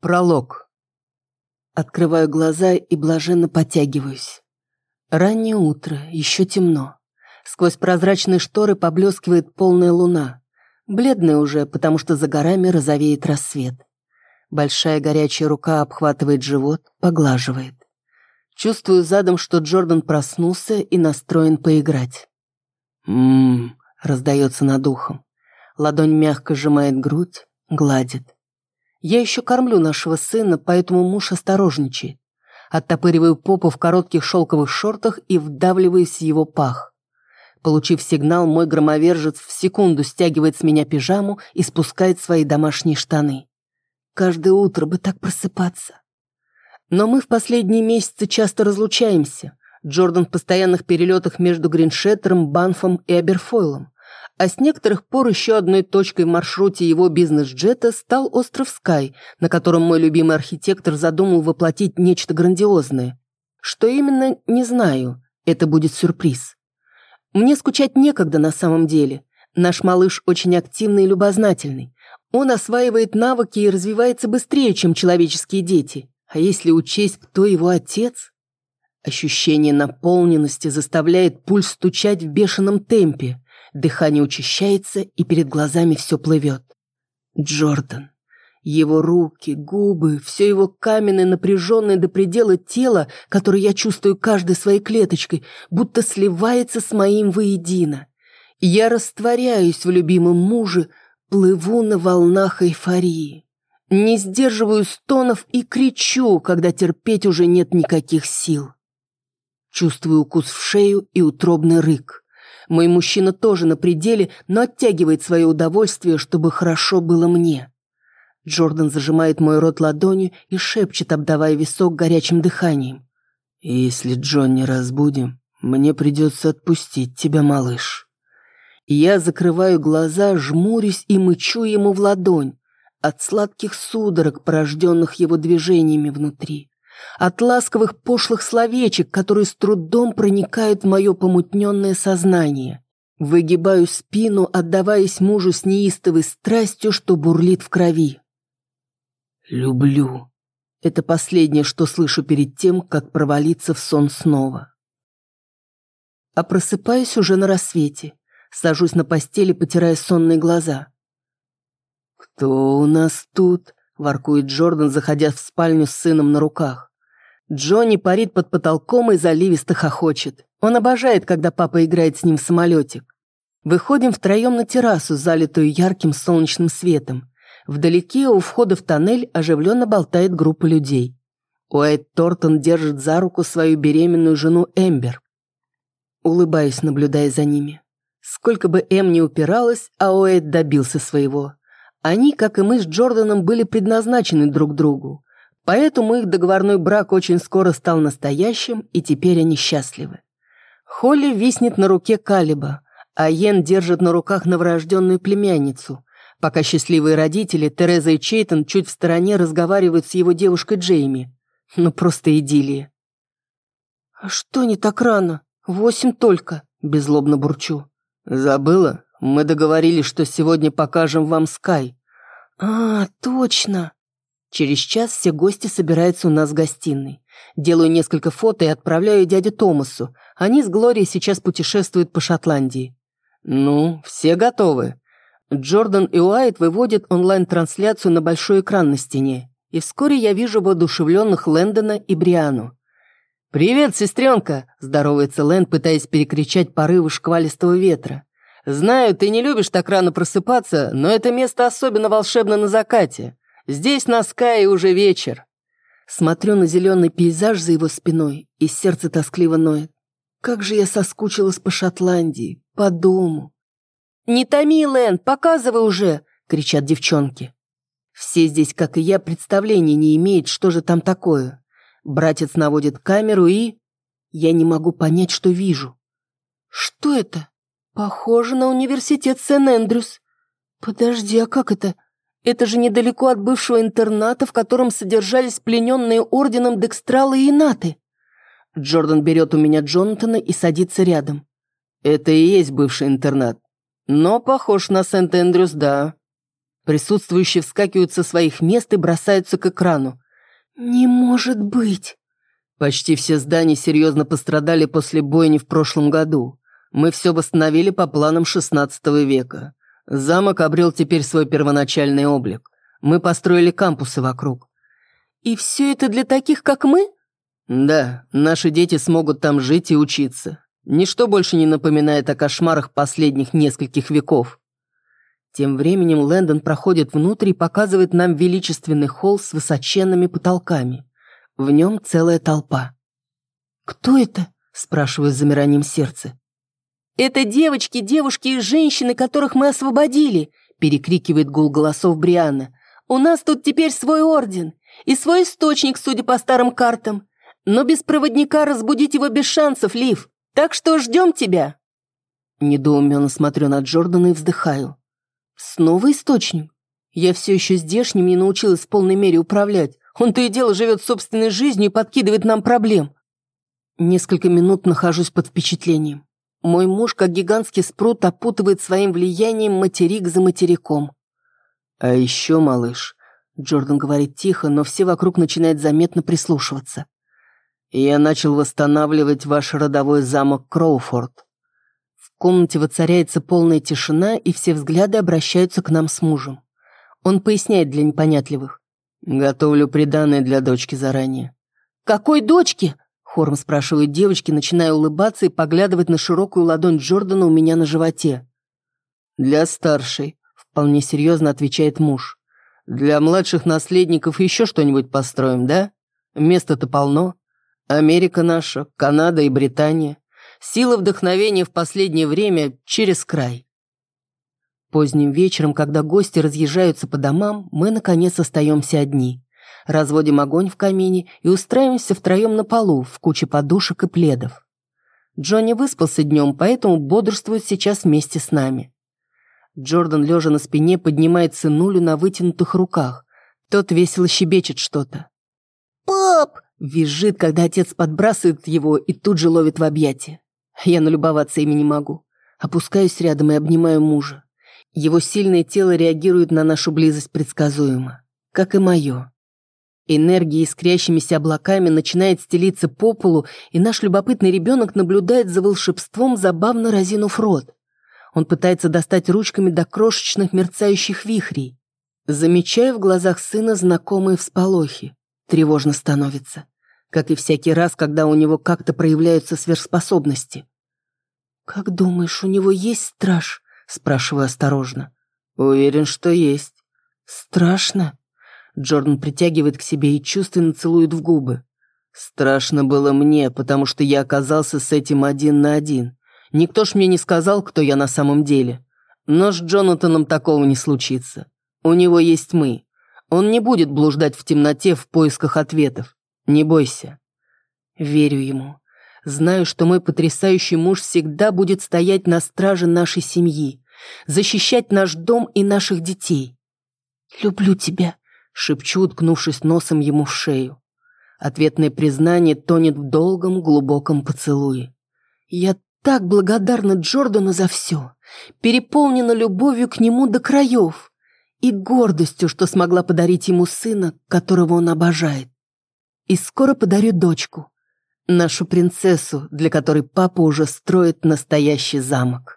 Пролог. Открываю глаза и блаженно потягиваюсь. Раннее утро, еще темно. Сквозь прозрачные шторы поблескивает полная луна. Бледная уже, потому что за горами розовеет рассвет. Большая горячая рука обхватывает живот, поглаживает. Чувствую задом, что Джордан проснулся и настроен поиграть. «Ммм», — раздается над ухом. Ладонь мягко сжимает грудь, гладит. Я еще кормлю нашего сына, поэтому муж осторожничает. Оттопыриваю попу в коротких шелковых шортах и вдавливаюсь в его пах. Получив сигнал, мой громовержец в секунду стягивает с меня пижаму и спускает свои домашние штаны. Каждое утро бы так просыпаться. Но мы в последние месяцы часто разлучаемся. Джордан в постоянных перелетах между Гриншеттером, Банфом и Аберфойлом а с некоторых пор еще одной точкой в маршруте его бизнес-джета стал остров Скай, на котором мой любимый архитектор задумал воплотить нечто грандиозное. Что именно, не знаю, это будет сюрприз. Мне скучать некогда на самом деле. Наш малыш очень активный и любознательный. Он осваивает навыки и развивается быстрее, чем человеческие дети. А если учесть, кто его отец? Ощущение наполненности заставляет пульс стучать в бешеном темпе. Дыхание учащается, и перед глазами все плывет. Джордан. Его руки, губы, все его каменное, напряженное до предела тело, которое я чувствую каждой своей клеточкой, будто сливается с моим воедино. Я растворяюсь в любимом муже, плыву на волнах эйфории. Не сдерживаю стонов и кричу, когда терпеть уже нет никаких сил. Чувствую укус в шею и утробный рык. Мой мужчина тоже на пределе, но оттягивает свое удовольствие, чтобы хорошо было мне. Джордан зажимает мой рот ладонью и шепчет, обдавая висок горячим дыханием. «Если Джон не разбудим, мне придется отпустить тебя, малыш». Я закрываю глаза, жмурюсь и мычу ему в ладонь от сладких судорог, порожденных его движениями внутри от ласковых пошлых словечек, которые с трудом проникают в мое помутненное сознание. Выгибаю спину, отдаваясь мужу с неистовой страстью, что бурлит в крови. «Люблю». Это последнее, что слышу перед тем, как провалиться в сон снова. А просыпаюсь уже на рассвете. Сажусь на постели, потирая сонные глаза. «Кто у нас тут?» – воркует Джордан, заходя в спальню с сыном на руках. Джонни парит под потолком и заливисто хохочет. Он обожает, когда папа играет с ним в самолетик. Выходим втроем на террасу, залитую ярким солнечным светом. Вдалеке у входа в тоннель оживленно болтает группа людей. Уайт Тортон держит за руку свою беременную жену Эмбер. Улыбаюсь, наблюдая за ними. Сколько бы Эм не упиралась, а Уэйд добился своего. Они, как и мы с Джорданом, были предназначены друг другу. Поэтому их договорной брак очень скоро стал настоящим, и теперь они счастливы. Холли виснет на руке Калиба, а Йен держит на руках новорожденную племянницу, пока счастливые родители, Тереза и Чейтон, чуть в стороне разговаривают с его девушкой Джейми. Ну, просто идиллия. «А что не так рано? Восемь только», – беззлобно бурчу. «Забыла? Мы договорились, что сегодня покажем вам Скай». «А, точно!» Через час все гости собираются у нас в гостиной. Делаю несколько фото и отправляю дяде Томасу. Они с Глорией сейчас путешествуют по Шотландии. Ну, все готовы. Джордан и Уайт выводят онлайн-трансляцию на большой экран на стене. И вскоре я вижу воодушевленных Лэндона и Бриану. «Привет, сестренка!» – здоровается Лэнд, пытаясь перекричать порывы шквалистого ветра. «Знаю, ты не любишь так рано просыпаться, но это место особенно волшебно на закате. Здесь на Скае уже вечер. Смотрю на зеленый пейзаж за его спиной, и сердце тоскливо ноет. Как же я соскучилась по Шотландии, по дому. «Не томи, Лэн, показывай уже!» — кричат девчонки. Все здесь, как и я, представления не имеют, что же там такое. Братец наводит камеру и... Я не могу понять, что вижу. Что это? Похоже на университет Сен-Эндрюс. Подожди, а как это? Это же недалеко от бывшего интерната, в котором содержались плененные орденом Декстралы и Наты. Джордан берет у меня Джонатана и садится рядом. Это и есть бывший интернат. Но похож на Сент-Эндрюс, да. Присутствующие вскакивают со своих мест и бросаются к экрану. «Не может быть!» Почти все здания серьезно пострадали после бойни в прошлом году. Мы все восстановили по планам XVI века. Замок обрел теперь свой первоначальный облик. Мы построили кампусы вокруг. И все это для таких, как мы? Да, наши дети смогут там жить и учиться. Ничто больше не напоминает о кошмарах последних нескольких веков. Тем временем Лэндон проходит внутрь и показывает нам величественный холл с высоченными потолками. В нем целая толпа. «Кто это?» – спрашиваю с замиранием сердца. «Это девочки, девушки и женщины, которых мы освободили!» – перекрикивает гул голосов Брианна. «У нас тут теперь свой орден и свой источник, судя по старым картам. Но без проводника разбудить его без шансов, Лив. Так что ждем тебя!» Недоуменно смотрю на Джордана и вздыхаю. «Снова источник? Я все еще здешним не научилась в полной мере управлять. Он то и дело живет собственной жизнью и подкидывает нам проблем». Несколько минут нахожусь под впечатлением. Мой муж, как гигантский спрут, опутывает своим влиянием материк за материком. «А еще, малыш», — Джордан говорит тихо, но все вокруг начинают заметно прислушиваться. «Я начал восстанавливать ваш родовой замок Кроуфорд». В комнате воцаряется полная тишина, и все взгляды обращаются к нам с мужем. Он поясняет для непонятливых. «Готовлю приданное для дочки заранее». «Какой дочки?» Хором спрашивают девочки, начиная улыбаться и поглядывать на широкую ладонь Джордана у меня на животе. «Для старшей», — вполне серьезно отвечает муж. «Для младших наследников еще что-нибудь построим, да? Места-то полно. Америка наша, Канада и Британия. Сила вдохновения в последнее время через край». Поздним вечером, когда гости разъезжаются по домам, мы, наконец, остаемся одни разводим огонь в камине и устраиваемся втроем на полу в куче подушек и пледов. Джонни выспался днем, поэтому бодрствует сейчас вместе с нами. Джордан, лежа на спине, поднимает сынулю на вытянутых руках. Тот весело щебечет что-то. «Пап!» – визжит, когда отец подбрасывает его и тут же ловит в объятия. Я налюбоваться ими не могу. Опускаюсь рядом и обнимаю мужа. Его сильное тело реагирует на нашу близость предсказуемо, как и мое. Энергия искрящимися облаками начинает стелиться по полу, и наш любопытный ребенок наблюдает за волшебством, забавно разинув рот. Он пытается достать ручками до крошечных мерцающих вихрей. Замечаю в глазах сына знакомые всполохи. Тревожно становится. Как и всякий раз, когда у него как-то проявляются сверхспособности. «Как думаешь, у него есть страж?» Спрашиваю осторожно. «Уверен, что есть». «Страшно?» Джордан притягивает к себе и чувственно целует в губы. Страшно было мне, потому что я оказался с этим один на один. Никто ж мне не сказал, кто я на самом деле. Но с Джонатаном такого не случится. У него есть мы. Он не будет блуждать в темноте в поисках ответов. Не бойся. Верю ему. Знаю, что мой потрясающий муж всегда будет стоять на страже нашей семьи, защищать наш дом и наших детей. «Люблю тебя», шепчу, уткнувшись носом ему в шею. Ответное признание тонет в долгом, глубоком поцелуе. Я так благодарна Джордану за все, переполнена любовью к нему до краев и гордостью, что смогла подарить ему сына, которого он обожает. И скоро подарю дочку, нашу принцессу, для которой папа уже строит настоящий замок.